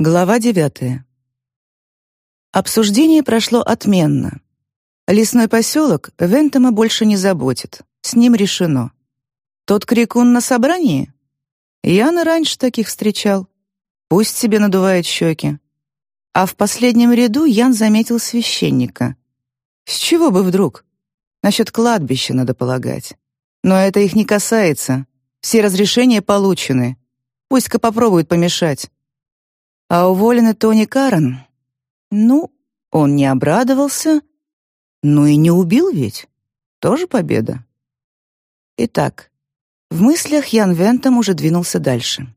Глава девятая. Обсуждение прошло отменно. Лесной поселок Вентома больше не заботит. С ним решено. Тот крикун на собрании? Яна раньше таких встречал. Пусть себе надувает щеки. А в последнем ряду Ян заметил священника. С чего бы вдруг? Насчет кладбища надо полагать. Но это их не касается. Все разрешения получены. Пусть-ка попробует помешать. А уволенный Тони Карен? Ну, он не обрадовался, ну и не убил ведь. Тоже победа. Итак, в мыслях Ян Вентом уже двинулся дальше.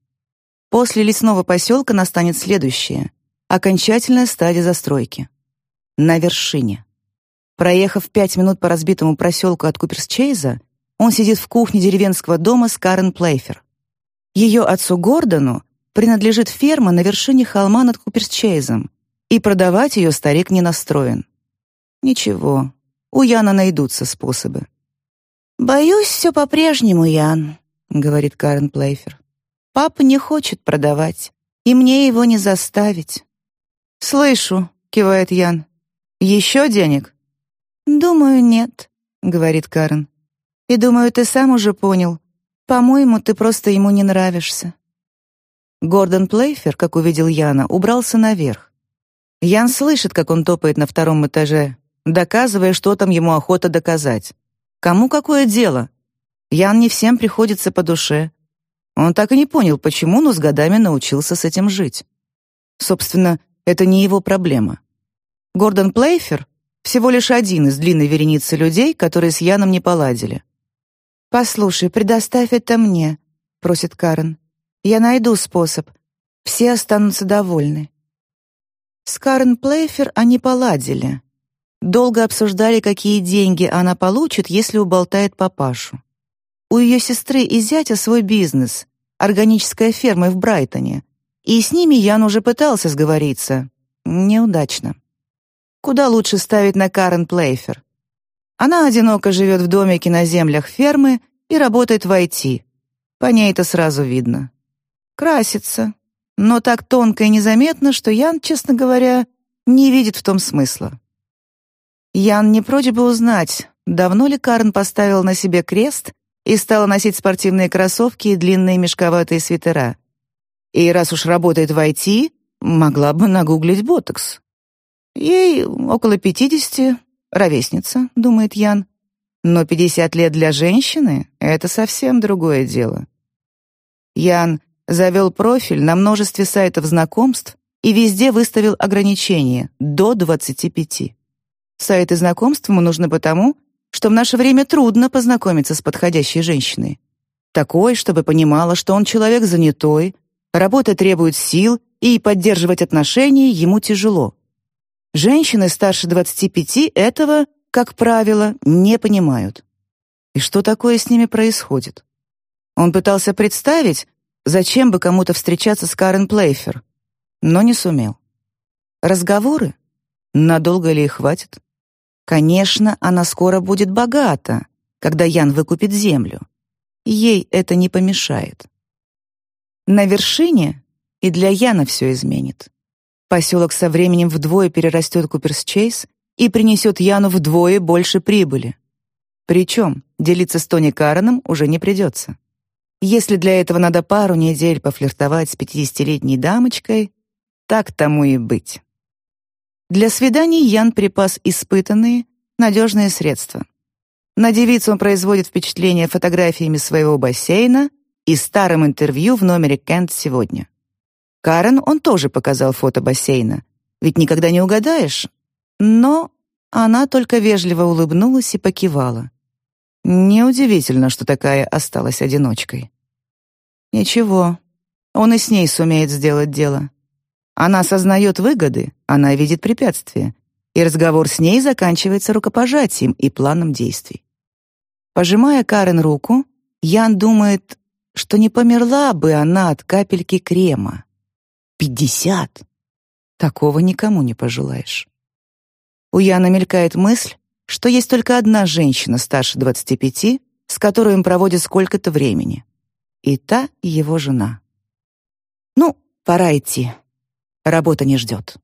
После лесного поселка настанет следующее — окончательная стадия застройки. На вершине. Проехав пять минут по разбитому проселку от Куперсчейза, он сидит в кухне деревенского дома с Карен Плейфер. Ее отцу Гордону принадлежит ферма на вершине холма над Куперсчейзом, и продавать ее старик не настроен. Ничего, у Яна найдутся способы. «Боюсь, все по-прежнему, Ян», — говорит Карен Плейфер. «Папа не хочет продавать, и мне его не заставить». «Слышу», — кивает Ян. «Еще денег?» «Думаю, нет», — говорит Карен. «И думаю, ты сам уже понял. По-моему, ты просто ему не нравишься». Гордон Плейфер, как увидел Яна, убрался наверх. Ян слышит, как он топает на втором этаже, доказывая, что там ему охота доказать. Кому какое дело? Ян не всем приходится по душе. Он так и не понял, почему, но с годами научился с этим жить. Собственно, это не его проблема. Гордон Плейфер — всего лишь один из длинной вереницы людей, которые с Яном не поладили. «Послушай, предоставь это мне», — просит Карен. Я найду способ. Все останутся довольны. С Карен Плейфер они поладили. Долго обсуждали, какие деньги она получит, если уболтает папашу. У ее сестры и зятя свой бизнес, органическая ферма в Брайтоне. И с ними Ян уже пытался сговориться. Неудачно. Куда лучше ставить на Карен Плейфер? Она одиноко живет в домике на землях фермы и работает в IT. По ней это сразу видно красится, но так тонко и незаметно, что Ян, честно говоря, не видит в том смысла. Ян не прочь бы узнать, давно ли Карн поставил на себе крест и стала носить спортивные кроссовки и длинные мешковатые свитера. И раз уж работает в IT, могла бы нагуглить ботокс. Ей около пятидесяти, ровесница, думает Ян. Но пятьдесят лет для женщины — это совсем другое дело. Ян завел профиль на множестве сайтов знакомств и везде выставил ограничение до 25. Сайты знакомств ему нужны потому, что в наше время трудно познакомиться с подходящей женщиной. Такой, чтобы понимала, что он человек занятой, работа требует сил, и поддерживать отношения ему тяжело. Женщины старше 25 этого, как правило, не понимают. И что такое с ними происходит? Он пытался представить, Зачем бы кому-то встречаться с Карен Плейфер? Но не сумел. Разговоры? Надолго ли их хватит? Конечно, она скоро будет богата, когда Ян выкупит землю. Ей это не помешает. На вершине и для Яна все изменит. Поселок со временем вдвое перерастет Куперс-Чейз и принесет Яну вдвое больше прибыли. Причем делиться с Тони Кареном уже не придется. Если для этого надо пару недель пофлиртовать с пятидесятилетней дамочкой, так тому и быть. Для свиданий Ян припас испытанные, надежные средства. На девицу он производит впечатление фотографиями своего бассейна и старым интервью в номере Кент сегодня. Карен он тоже показал фото бассейна, ведь никогда не угадаешь. Но она только вежливо улыбнулась и покивала. Неудивительно, что такая осталась одиночкой. Ничего, он и с ней сумеет сделать дело. Она осознает выгоды, она видит препятствия, и разговор с ней заканчивается рукопожатием и планом действий. Пожимая Карен руку, Ян думает, что не померла бы она от капельки крема. Пятьдесят! Такого никому не пожелаешь. У Яна мелькает мысль, что есть только одна женщина старше 25, с которой он проводит сколько-то времени. И та, его жена. Ну, пора идти. Работа не ждет.